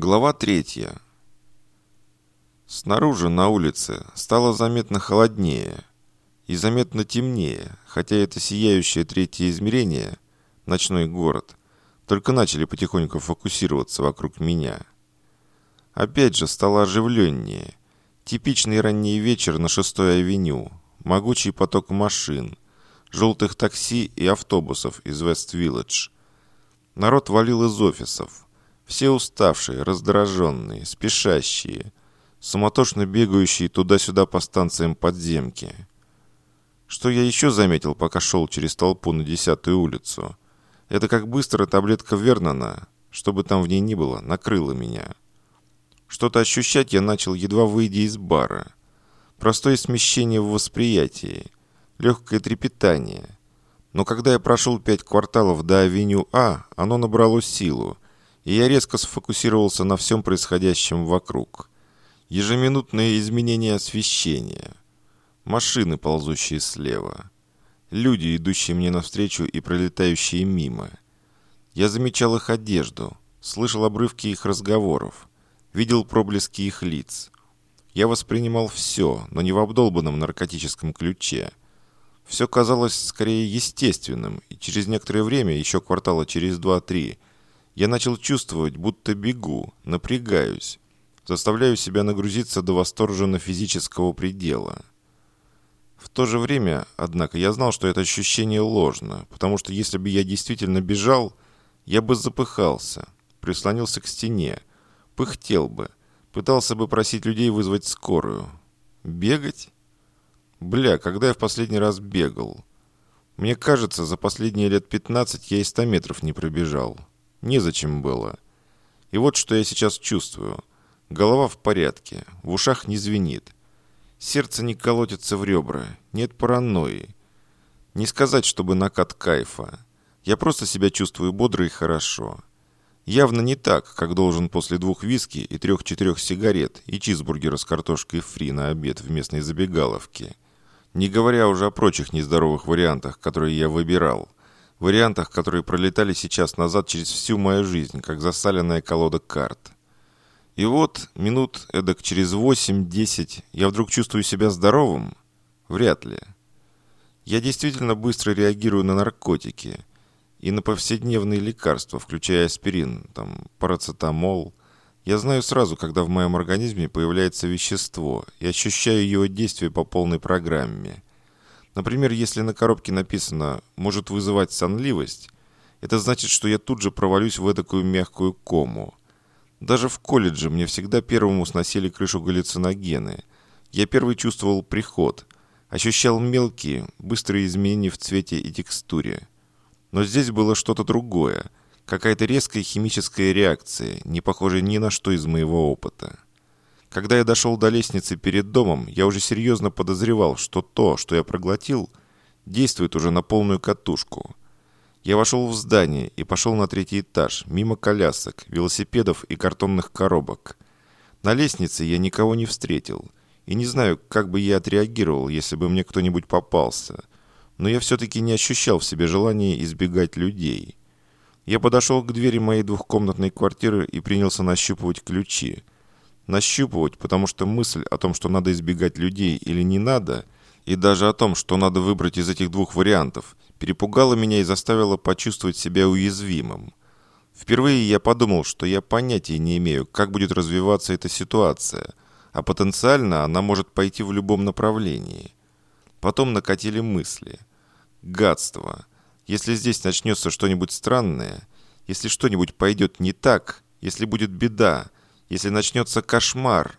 Глава третья. Снаружи, на улице, стало заметно холоднее и заметно темнее, хотя это сияющее третье измерение, ночной город, только начали потихоньку фокусироваться вокруг меня. Опять же стало оживленнее. Типичный ранний вечер на 6-й авеню, могучий поток машин, желтых такси и автобусов из Вест-Вилледж. Народ валил из офисов – все уставшие, раздраженные, спешащие, суматошно бегающие туда-сюда по станциям подземки. Что я еще заметил, пока шел через толпу на десятую улицу? Это как быстро таблетка Вернона, чтобы там в ней ни было, накрыла меня. Что-то ощущать я начал, едва выйдя из бара. Простое смещение в восприятии, легкое трепетание. Но когда я прошел пять кварталов до авеню А, оно набрало силу – и я резко сфокусировался на всем происходящем вокруг. Ежеминутные изменения освещения. Машины, ползущие слева. Люди, идущие мне навстречу и пролетающие мимо. Я замечал их одежду, слышал обрывки их разговоров, видел проблески их лиц. Я воспринимал все, но не в обдолбанном наркотическом ключе. Все казалось скорее естественным, и через некоторое время, еще квартала через два-три, я начал чувствовать, будто бегу, напрягаюсь, заставляю себя нагрузиться до восторженно физического предела. В то же время, однако, я знал, что это ощущение ложно, потому что если бы я действительно бежал, я бы запыхался, прислонился к стене, пыхтел бы, пытался бы просить людей вызвать скорую. Бегать? Бля, когда я в последний раз бегал? Мне кажется, за последние лет 15 я и 100 метров не пробежал. Незачем было. И вот что я сейчас чувствую. Голова в порядке, в ушах не звенит. Сердце не колотится в ребра, нет паранойи. Не сказать, чтобы накат кайфа. Я просто себя чувствую бодро и хорошо. Явно не так, как должен после двух виски и трех-четырех сигарет и чизбургера с картошкой фри на обед в местной забегаловке. Не говоря уже о прочих нездоровых вариантах, которые я выбирал вариантах, которые пролетали сейчас назад через всю мою жизнь, как засаленная колода карт. И вот, минут эдак через 8-10, я вдруг чувствую себя здоровым? Вряд ли. Я действительно быстро реагирую на наркотики и на повседневные лекарства, включая аспирин, там, парацетамол. Я знаю сразу, когда в моем организме появляется вещество, и ощущаю его действие по полной программе – Например, если на коробке написано «может вызывать сонливость», это значит, что я тут же провалюсь в такую мягкую кому. Даже в колледже мне всегда первому сносили крышу галлюциногены. Я первый чувствовал приход, ощущал мелкие, быстрые изменения в цвете и текстуре. Но здесь было что-то другое, какая-то резкая химическая реакция, не похожая ни на что из моего опыта. Когда я дошел до лестницы перед домом, я уже серьезно подозревал, что то, что я проглотил, действует уже на полную катушку. Я вошел в здание и пошел на третий этаж, мимо колясок, велосипедов и картонных коробок. На лестнице я никого не встретил, и не знаю, как бы я отреагировал, если бы мне кто-нибудь попался. Но я все-таки не ощущал в себе желания избегать людей. Я подошел к двери моей двухкомнатной квартиры и принялся нащупывать ключи – нащупывать, потому что мысль о том, что надо избегать людей или не надо, и даже о том, что надо выбрать из этих двух вариантов, перепугала меня и заставила почувствовать себя уязвимым. Впервые я подумал, что я понятия не имею, как будет развиваться эта ситуация, а потенциально она может пойти в любом направлении. Потом накатили мысли. Гадство. Если здесь начнется что-нибудь странное, если что-нибудь пойдет не так, если будет беда, если начнется кошмар.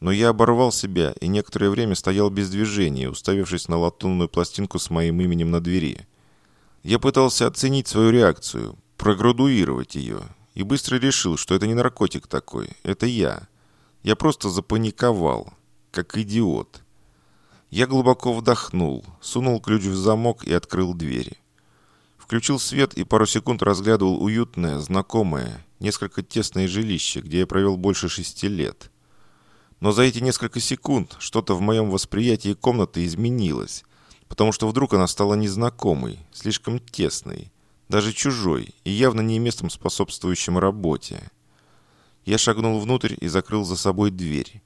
Но я оборвал себя и некоторое время стоял без движения, уставившись на латунную пластинку с моим именем на двери. Я пытался оценить свою реакцию, проградуировать ее, и быстро решил, что это не наркотик такой, это я. Я просто запаниковал, как идиот. Я глубоко вдохнул, сунул ключ в замок и открыл двери. Включил свет и пару секунд разглядывал уютное, знакомое, несколько тесное жилище, где я провел больше шести лет. Но за эти несколько секунд что-то в моем восприятии комнаты изменилось, потому что вдруг она стала незнакомой, слишком тесной, даже чужой и явно не местом, способствующим работе. Я шагнул внутрь и закрыл за собой дверь.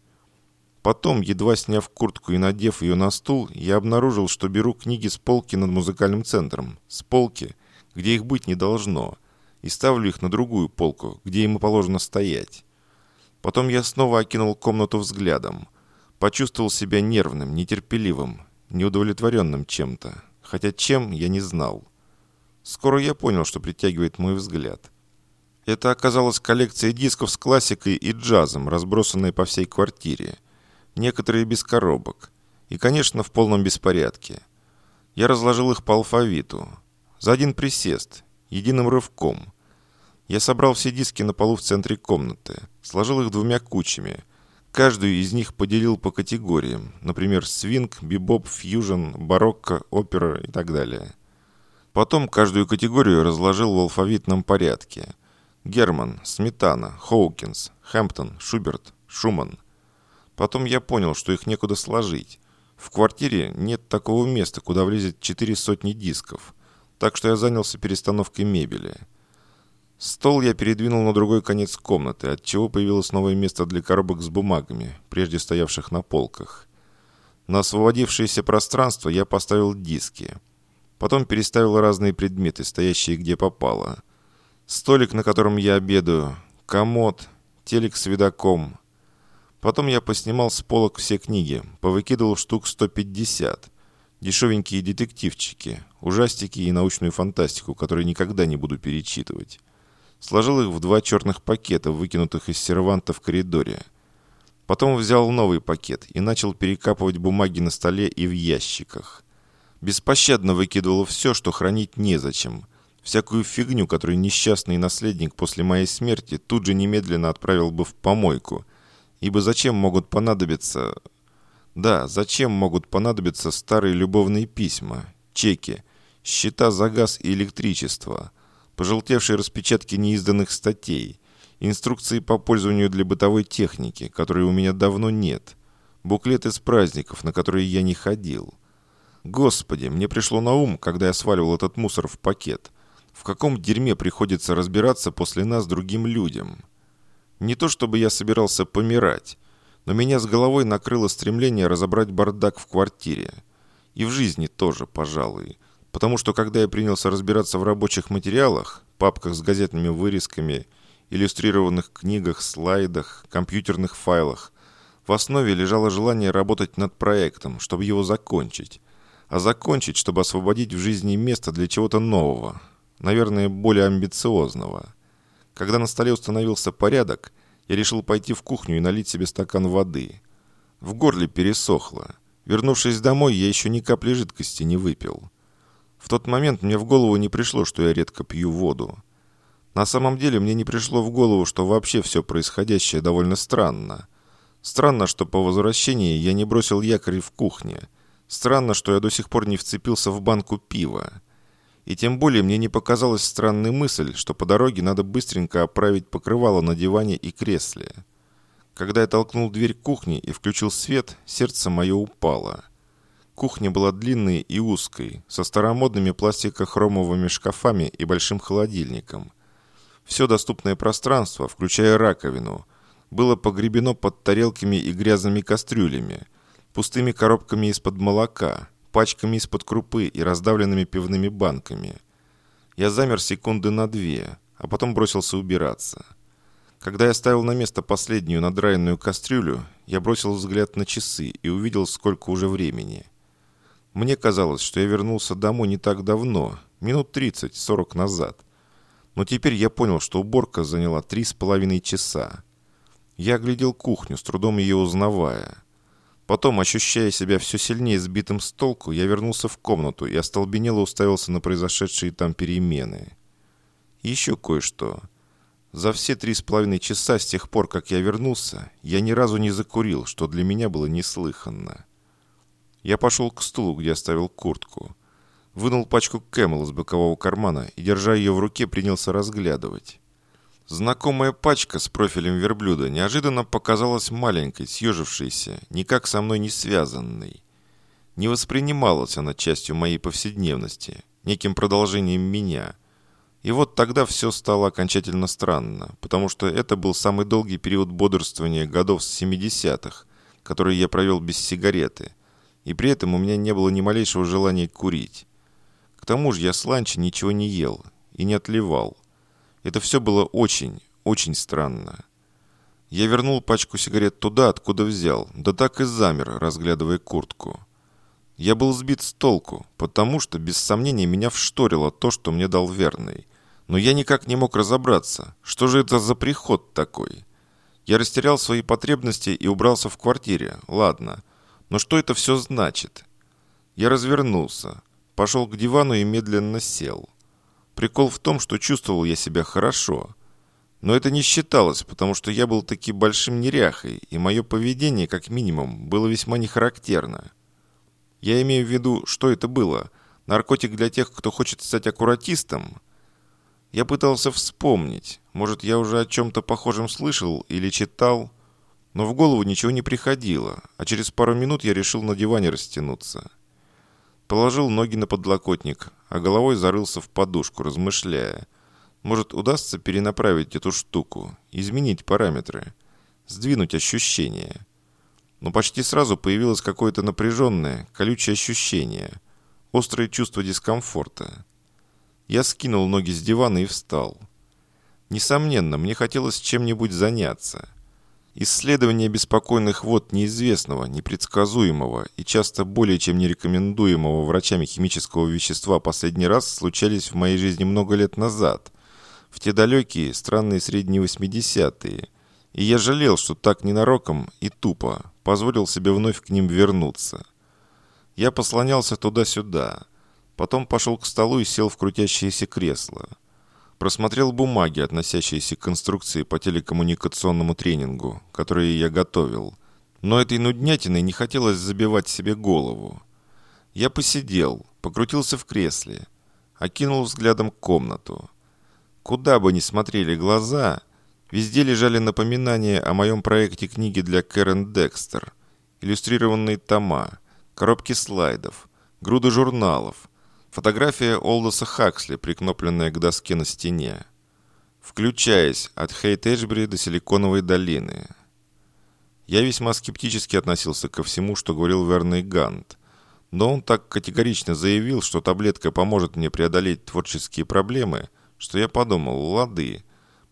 Потом, едва сняв куртку и надев ее на стул, я обнаружил, что беру книги с полки над музыкальным центром, с полки, где их быть не должно, и ставлю их на другую полку, где им и положено стоять. Потом я снова окинул комнату взглядом. Почувствовал себя нервным, нетерпеливым, неудовлетворенным чем-то, хотя чем я не знал. Скоро я понял, что притягивает мой взгляд. Это оказалась коллекция дисков с классикой и джазом, разбросанная по всей квартире – некоторые без коробок. И, конечно, в полном беспорядке. Я разложил их по алфавиту. За один присест, единым рывком. Я собрал все диски на полу в центре комнаты, сложил их двумя кучами. Каждую из них поделил по категориям, например, свинг, бибоп, фьюжн, барокко, опера и так далее. Потом каждую категорию разложил в алфавитном порядке. Герман, Сметана, Хоукинс, Хэмптон, Шуберт, Шуман – Потом я понял, что их некуда сложить. В квартире нет такого места, куда влезет четыре сотни дисков. Так что я занялся перестановкой мебели. Стол я передвинул на другой конец комнаты, от чего появилось новое место для коробок с бумагами, прежде стоявших на полках. На освободившееся пространство я поставил диски. Потом переставил разные предметы, стоящие где попало. Столик, на котором я обедаю, комод, телек с видоком, Потом я поснимал с полок все книги, повыкидывал штук 150. Дешевенькие детективчики, ужастики и научную фантастику, которые никогда не буду перечитывать. Сложил их в два черных пакета, выкинутых из серванта в коридоре. Потом взял новый пакет и начал перекапывать бумаги на столе и в ящиках. Беспощадно выкидывал все, что хранить незачем. Всякую фигню, которую несчастный наследник после моей смерти тут же немедленно отправил бы в помойку – Ибо зачем могут понадобиться... Да, зачем могут понадобиться старые любовные письма, чеки, счета за газ и электричество, пожелтевшие распечатки неизданных статей, инструкции по пользованию для бытовой техники, которой у меня давно нет, буклеты с праздников, на которые я не ходил. Господи, мне пришло на ум, когда я сваливал этот мусор в пакет. В каком дерьме приходится разбираться после нас другим людям?» Не то чтобы я собирался помирать, но меня с головой накрыло стремление разобрать бардак в квартире. И в жизни тоже, пожалуй. Потому что когда я принялся разбираться в рабочих материалах, папках с газетными вырезками, иллюстрированных книгах, слайдах, компьютерных файлах, в основе лежало желание работать над проектом, чтобы его закончить. А закончить, чтобы освободить в жизни место для чего-то нового, наверное, более амбициозного – когда на столе установился порядок, я решил пойти в кухню и налить себе стакан воды. В горле пересохло. Вернувшись домой, я еще ни капли жидкости не выпил. В тот момент мне в голову не пришло, что я редко пью воду. На самом деле мне не пришло в голову, что вообще все происходящее довольно странно. Странно, что по возвращении я не бросил якорь в кухне. Странно, что я до сих пор не вцепился в банку пива. И тем более мне не показалась странной мысль, что по дороге надо быстренько оправить покрывало на диване и кресле. Когда я толкнул дверь кухни и включил свет, сердце мое упало. Кухня была длинной и узкой, со старомодными пластико-хромовыми шкафами и большим холодильником. Все доступное пространство, включая раковину, было погребено под тарелками и грязными кастрюлями, пустыми коробками из-под молока – пачками из-под крупы и раздавленными пивными банками. Я замер секунды на две, а потом бросился убираться. Когда я ставил на место последнюю надраенную кастрюлю, я бросил взгляд на часы и увидел, сколько уже времени. Мне казалось, что я вернулся домой не так давно, минут 30-40 назад. Но теперь я понял, что уборка заняла три с половиной часа. Я оглядел кухню, с трудом ее узнавая. Потом, ощущая себя все сильнее сбитым с толку, я вернулся в комнату и остолбенело уставился на произошедшие там перемены. Еще кое-что. За все три с половиной часа с тех пор, как я вернулся, я ни разу не закурил, что для меня было неслыханно. Я пошел к стулу, где оставил куртку. Вынул пачку Camel из бокового кармана и, держа ее в руке, принялся разглядывать. Знакомая пачка с профилем верблюда неожиданно показалась маленькой, съежившейся, никак со мной не связанной. Не воспринималась она частью моей повседневности, неким продолжением меня. И вот тогда все стало окончательно странно, потому что это был самый долгий период бодрствования годов с 70-х, который я провел без сигареты, и при этом у меня не было ни малейшего желания курить. К тому же я с ланча ничего не ел и не отливал. Это все было очень, очень странно. Я вернул пачку сигарет туда, откуда взял, да так и замер, разглядывая куртку. Я был сбит с толку, потому что, без сомнения, меня вшторило то, что мне дал верный. Но я никак не мог разобраться, что же это за приход такой. Я растерял свои потребности и убрался в квартире, ладно. Но что это все значит? Я развернулся, пошел к дивану и медленно сел. Прикол в том, что чувствовал я себя хорошо. Но это не считалось, потому что я был таки большим неряхой, и мое поведение, как минимум, было весьма нехарактерно. Я имею в виду, что это было. Наркотик для тех, кто хочет стать аккуратистом – я пытался вспомнить. Может, я уже о чем-то похожем слышал или читал. Но в голову ничего не приходило, а через пару минут я решил на диване растянуться. Положил ноги на подлокотник, а головой зарылся в подушку, размышляя. Может, удастся перенаправить эту штуку, изменить параметры, сдвинуть ощущения. Но почти сразу появилось какое-то напряженное, колючее ощущение, острое чувство дискомфорта. Я скинул ноги с дивана и встал. Несомненно, мне хотелось чем-нибудь заняться. Исследование беспокойных вод неизвестного, непредсказуемого и часто более чем нерекомендуемого врачами химического вещества последний раз случались в моей жизни много лет назад, в те далекие, странные средние 80-е, и я жалел, что так ненароком и тупо позволил себе вновь к ним вернуться. Я послонялся туда-сюда, Потом пошел к столу и сел в крутящееся кресло. Просмотрел бумаги, относящиеся к конструкции по телекоммуникационному тренингу, которые я готовил. Но этой нуднятиной не хотелось забивать себе голову. Я посидел, покрутился в кресле, окинул взглядом комнату. Куда бы ни смотрели глаза, везде лежали напоминания о моем проекте книги для Кэрен Декстер, иллюстрированные тома, коробки слайдов, груды журналов, Фотография Олдоса Хаксли, прикнопленная к доске на стене. Включаясь от Хейт-Эшбери до Силиконовой долины. Я весьма скептически относился ко всему, что говорил Верный Гант. Но он так категорично заявил, что таблетка поможет мне преодолеть творческие проблемы, что я подумал, лады,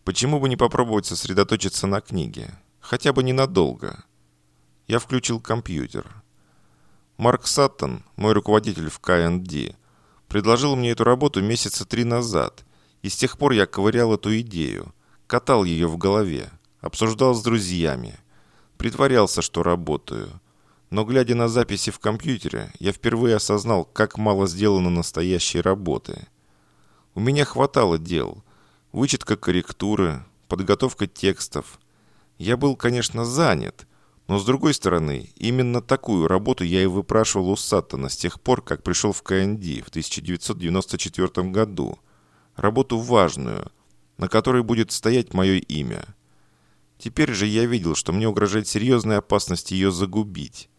почему бы не попробовать сосредоточиться на книге? Хотя бы ненадолго. Я включил компьютер. Марк Саттон, мой руководитель в КНД, предложил мне эту работу месяца три назад, и с тех пор я ковырял эту идею, катал ее в голове, обсуждал с друзьями, притворялся, что работаю. Но глядя на записи в компьютере, я впервые осознал, как мало сделано настоящей работы. У меня хватало дел. Вычетка корректуры, подготовка текстов. Я был, конечно, занят, но с другой стороны, именно такую работу я и выпрашивал у Саттона с тех пор, как пришел в КНД в 1994 году. Работу важную, на которой будет стоять мое имя. Теперь же я видел, что мне угрожает серьезная опасность ее загубить.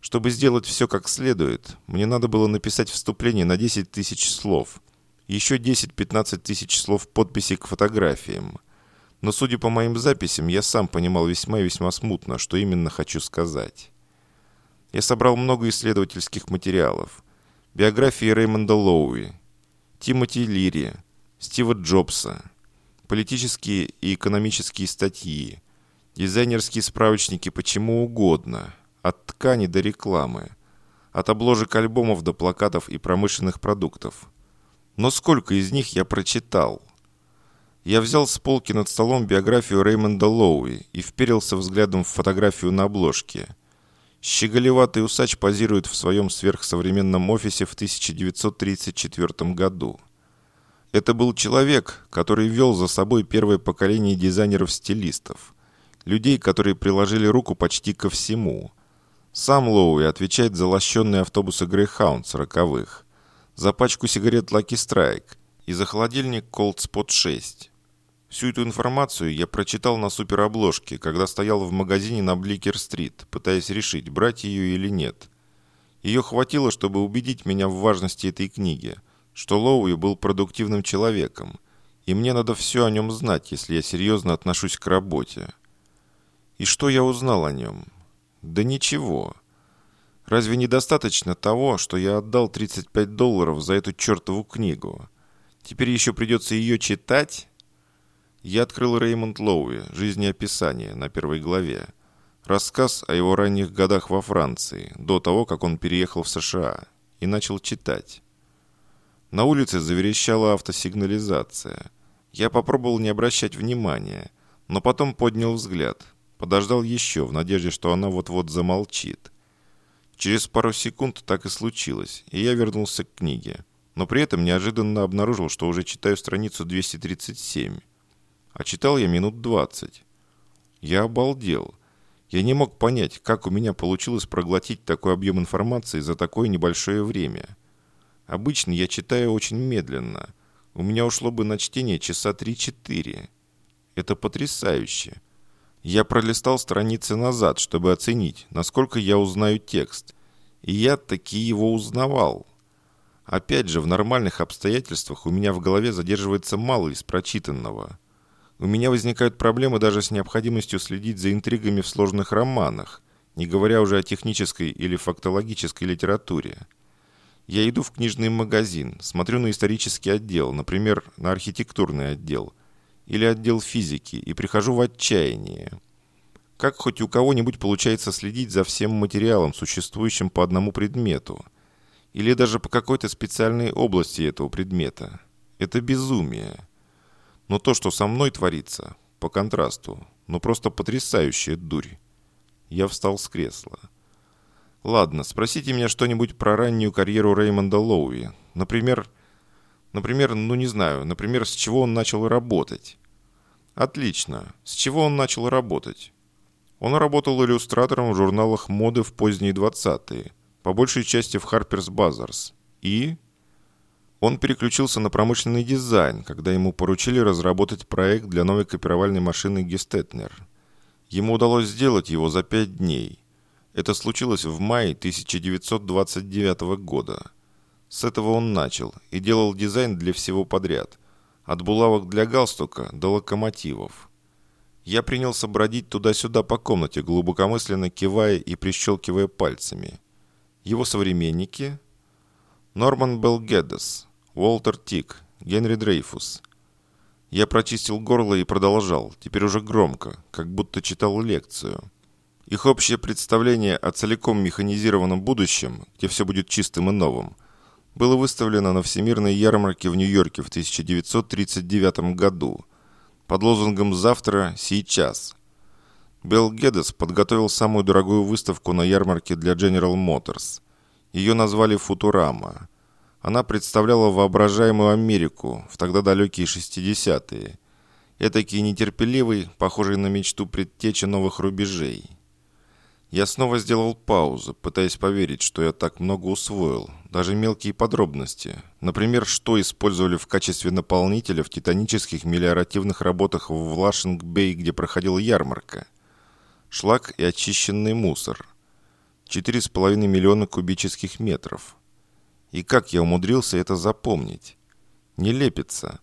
Чтобы сделать все как следует, мне надо было написать вступление на 10 тысяч слов. Еще 10-15 тысяч слов подписи к фотографиям – но, судя по моим записям, я сам понимал весьма и весьма смутно, что именно хочу сказать. Я собрал много исследовательских материалов. Биографии Реймонда Лоуи, Тимоти Лири, Стива Джобса, политические и экономические статьи, дизайнерские справочники почему угодно, от ткани до рекламы, от обложек альбомов до плакатов и промышленных продуктов. Но сколько из них я прочитал – я взял с полки над столом биографию Реймонда Лоуи и вперился взглядом в фотографию на обложке. Щеголеватый усач позирует в своем сверхсовременном офисе в 1934 году. Это был человек, который вел за собой первое поколение дизайнеров-стилистов. Людей, которые приложили руку почти ко всему. Сам Лоуи отвечает за лощенные автобусы Greyhound сороковых, за пачку сигарет Lucky Strike и за холодильник Cold Spot 6. Всю эту информацию я прочитал на суперобложке, когда стоял в магазине на Бликер-стрит, пытаясь решить, брать ее или нет. Ее хватило, чтобы убедить меня в важности этой книги, что Лоуи был продуктивным человеком, И мне надо все о нем знать, если я серьезно отношусь к работе. И что я узнал о нем? Да ничего. Разве недостаточно того, что я отдал 35 долларов за эту чертову книгу? Теперь еще придется ее читать? Я открыл Реймонд Лоуи «Жизнеописание» на первой главе. Рассказ о его ранних годах во Франции, до того, как он переехал в США, и начал читать. На улице заверещала автосигнализация. Я попробовал не обращать внимания, но потом поднял взгляд, подождал еще, в надежде, что она вот-вот замолчит. Через пару секунд так и случилось, и я вернулся к книге, но при этом неожиданно обнаружил, что уже читаю страницу 237. А читал я минут 20. Я обалдел. Я не мог понять, как у меня получилось проглотить такой объем информации за такое небольшое время. Обычно я читаю очень медленно. У меня ушло бы на чтение часа 3-4. Это потрясающе. Я пролистал страницы назад, чтобы оценить, насколько я узнаю текст. И я таки его узнавал. Опять же, в нормальных обстоятельствах у меня в голове задерживается мало из прочитанного. У меня возникают проблемы даже с необходимостью следить за интригами в сложных романах, не говоря уже о технической или фактологической литературе. Я иду в книжный магазин, смотрю на исторический отдел, например, на архитектурный отдел, или отдел физики, и прихожу в отчаяние. Как хоть у кого-нибудь получается следить за всем материалом, существующим по одному предмету, или даже по какой-то специальной области этого предмета? Это безумие. Но то, что со мной творится, по контрасту, ну просто потрясающая дурь. Я встал с кресла. Ладно, спросите меня что-нибудь про раннюю карьеру Реймонда Лоуи. Например, например, ну не знаю, например, с чего он начал работать. Отлично. С чего он начал работать? Он работал иллюстратором в журналах моды в поздние 20-е, по большей части в Harper's Bazaars. И он переключился на промышленный дизайн, когда ему поручили разработать проект для новой копировальной машины Гестетнер. Ему удалось сделать его за пять дней. Это случилось в мае 1929 года. С этого он начал и делал дизайн для всего подряд. От булавок для галстука до локомотивов. Я принялся бродить туда-сюда по комнате, глубокомысленно кивая и прищелкивая пальцами. Его современники – Норман Белгедес, Уолтер Тик, Генри Дрейфус. Я прочистил горло и продолжал, теперь уже громко, как будто читал лекцию. Их общее представление о целиком механизированном будущем, где все будет чистым и новым, было выставлено на Всемирной ярмарке в Нью-Йорке в 1939 году под лозунгом «Завтра, сейчас». Белл Гедес подготовил самую дорогую выставку на ярмарке для General Motors. Ее назвали «Футурама». Она представляла воображаемую Америку в тогда далекие 60-е. Этакий нетерпеливый, похожий на мечту предтечи новых рубежей. Я снова сделал паузу, пытаясь поверить, что я так много усвоил. Даже мелкие подробности. Например, что использовали в качестве наполнителя в титанических мелиоративных работах в Лашинг-Бэй, где проходила ярмарка. Шлак и очищенный мусор. 4,5 миллиона кубических метров. И как я умудрился это запомнить? Не лепится.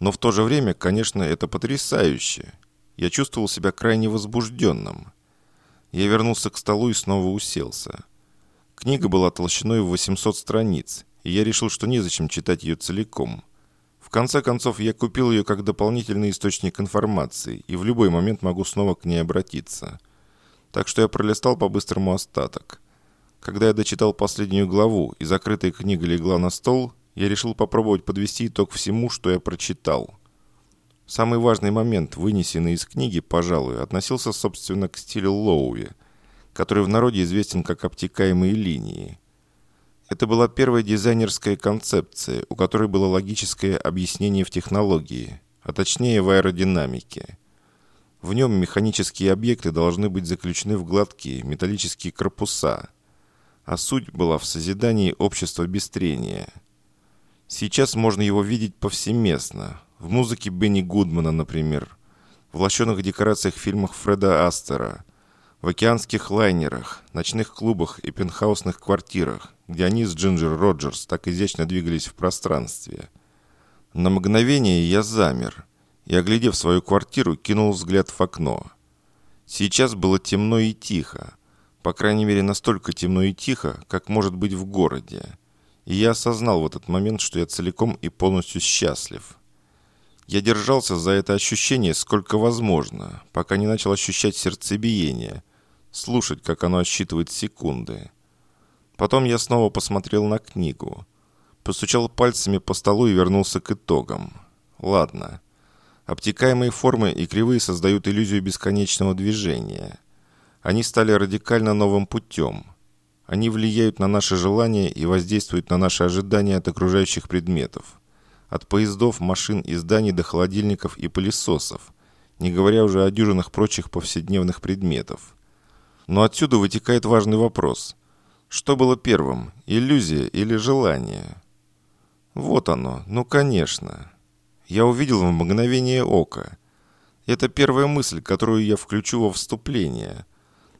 Но в то же время, конечно, это потрясающе. Я чувствовал себя крайне возбужденным. Я вернулся к столу и снова уселся. Книга была толщиной в 800 страниц, и я решил, что незачем читать ее целиком. В конце концов, я купил ее как дополнительный источник информации, и в любой момент могу снова к ней обратиться. Так что я пролистал по-быстрому остаток. Когда я дочитал последнюю главу и закрытая книга легла на стол, я решил попробовать подвести итог всему, что я прочитал. Самый важный момент, вынесенный из книги, пожалуй, относился, собственно, к стилю Лоуи, который в народе известен как обтекаемые линии. Это была первая дизайнерская концепция, у которой было логическое объяснение в технологии, а точнее в аэродинамике. В нем механические объекты должны быть заключены в гладкие металлические корпуса – а суть была в созидании общества без трения. Сейчас можно его видеть повсеместно. В музыке Бенни Гудмана, например. В лощеных декорациях фильмах Фреда Астера. В океанских лайнерах, ночных клубах и пентхаусных квартирах, где они с Джинджер Роджерс так изящно двигались в пространстве. На мгновение я замер и, оглядев свою квартиру, кинул взгляд в окно. Сейчас было темно и тихо. По крайней мере, настолько темно и тихо, как может быть в городе. И я осознал в этот момент, что я целиком и полностью счастлив. Я держался за это ощущение сколько возможно, пока не начал ощущать сердцебиение, слушать, как оно отсчитывает секунды. Потом я снова посмотрел на книгу, постучал пальцами по столу и вернулся к итогам. Ладно. Обтекаемые формы и кривые создают иллюзию бесконечного движения. Они стали радикально новым путем. Они влияют на наши желания и воздействуют на наши ожидания от окружающих предметов. От поездов, машин и зданий до холодильников и пылесосов, не говоря уже о дюжинах прочих повседневных предметов. Но отсюда вытекает важный вопрос. Что было первым, иллюзия или желание? Вот оно, ну конечно. Я увидел в мгновение ока. Это первая мысль, которую я включу во вступление.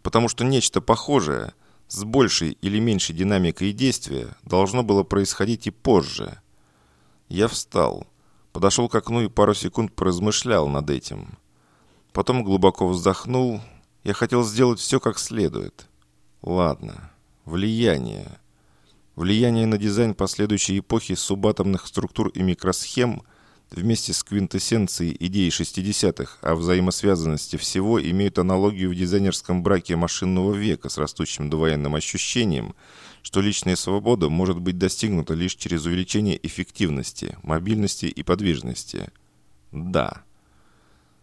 Потому что нечто похожее, с большей или меньшей динамикой действия, должно было происходить и позже. Я встал, подошел к окну и пару секунд поразмышлял над этим. Потом глубоко вздохнул я хотел сделать все как следует. Ладно. Влияние. Влияние на дизайн последующей эпохи субатомных структур и микросхем вместе с квинтэссенцией идеи 60-х о взаимосвязанности всего имеют аналогию в дизайнерском браке машинного века с растущим довоенным ощущением, что личная свобода может быть достигнута лишь через увеличение эффективности, мобильности и подвижности. Да.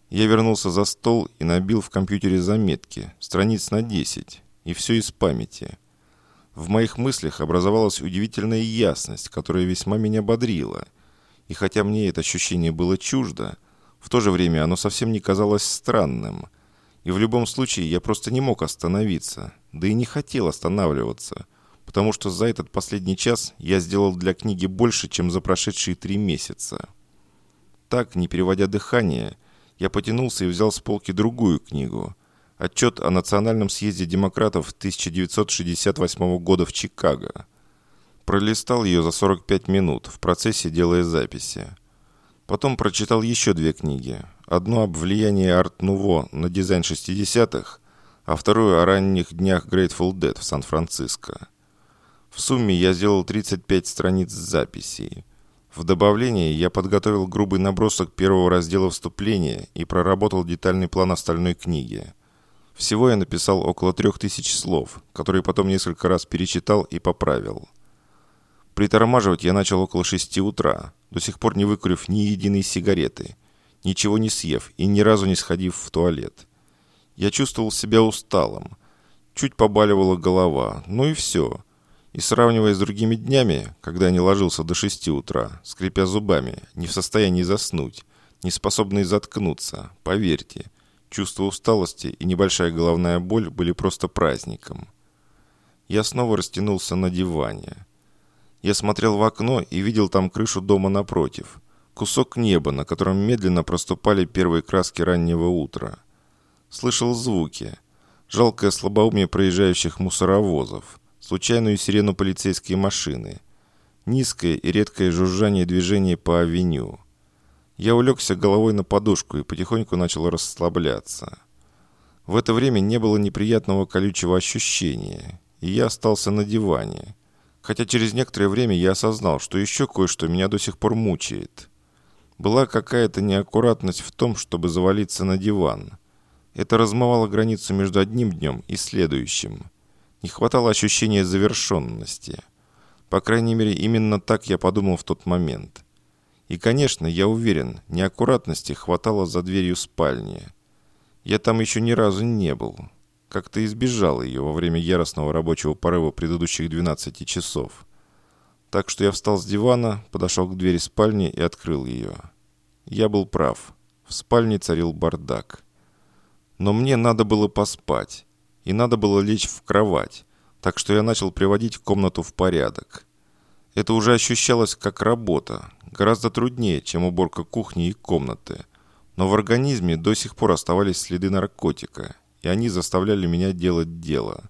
Я вернулся за стол и набил в компьютере заметки, страниц на 10, и все из памяти. В моих мыслях образовалась удивительная ясность, которая весьма меня бодрила. И хотя мне это ощущение было чуждо, в то же время оно совсем не казалось странным. И в любом случае я просто не мог остановиться, да и не хотел останавливаться, потому что за этот последний час я сделал для книги больше, чем за прошедшие три месяца. Так, не переводя дыхание, я потянулся и взял с полки другую книгу. Отчет о Национальном съезде демократов 1968 года в Чикаго. Пролистал ее за 45 минут, в процессе делая записи. Потом прочитал еще две книги. Одну об влиянии арт-нуво на дизайн 60-х, а вторую о ранних днях Grateful Dead в Сан-Франциско. В сумме я сделал 35 страниц записей. В добавлении я подготовил грубый набросок первого раздела вступления и проработал детальный план остальной книги. Всего я написал около трех тысяч слов, которые потом несколько раз перечитал и поправил. Притормаживать я начал около шести утра, до сих пор не выкурив ни единой сигареты, ничего не съев и ни разу не сходив в туалет. Я чувствовал себя усталым, чуть побаливала голова, ну и все – и сравнивая с другими днями, когда я не ложился до шести утра, скрипя зубами, не в состоянии заснуть, не способный заткнуться, поверьте, чувство усталости и небольшая головная боль были просто праздником. Я снова растянулся на диване. Я смотрел в окно и видел там крышу дома напротив, кусок неба, на котором медленно проступали первые краски раннего утра. Слышал звуки, жалкое слабоумие проезжающих мусоровозов – случайную сирену полицейской машины, низкое и редкое жужжание движения по авеню. Я улегся головой на подушку и потихоньку начал расслабляться. В это время не было неприятного колючего ощущения, и я остался на диване. Хотя через некоторое время я осознал, что еще кое-что меня до сих пор мучает. Была какая-то неаккуратность в том, чтобы завалиться на диван. Это размывало границу между одним днем и следующим – не хватало ощущения завершенности. По крайней мере, именно так я подумал в тот момент. И, конечно, я уверен, неаккуратности хватало за дверью спальни. Я там еще ни разу не был. Как-то избежал ее во время яростного рабочего порыва предыдущих 12 часов. Так что я встал с дивана, подошел к двери спальни и открыл ее. Я был прав. В спальне царил бардак. Но мне надо было поспать и надо было лечь в кровать, так что я начал приводить комнату в порядок. Это уже ощущалось как работа, гораздо труднее, чем уборка кухни и комнаты. Но в организме до сих пор оставались следы наркотика, и они заставляли меня делать дело.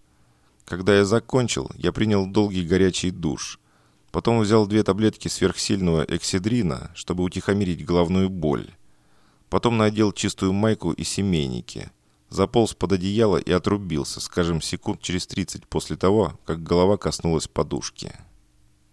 Когда я закончил, я принял долгий горячий душ. Потом взял две таблетки сверхсильного экседрина, чтобы утихомирить головную боль. Потом надел чистую майку и семейники. Заполз под одеяло и отрубился, скажем, секунд через 30 после того, как голова коснулась подушки.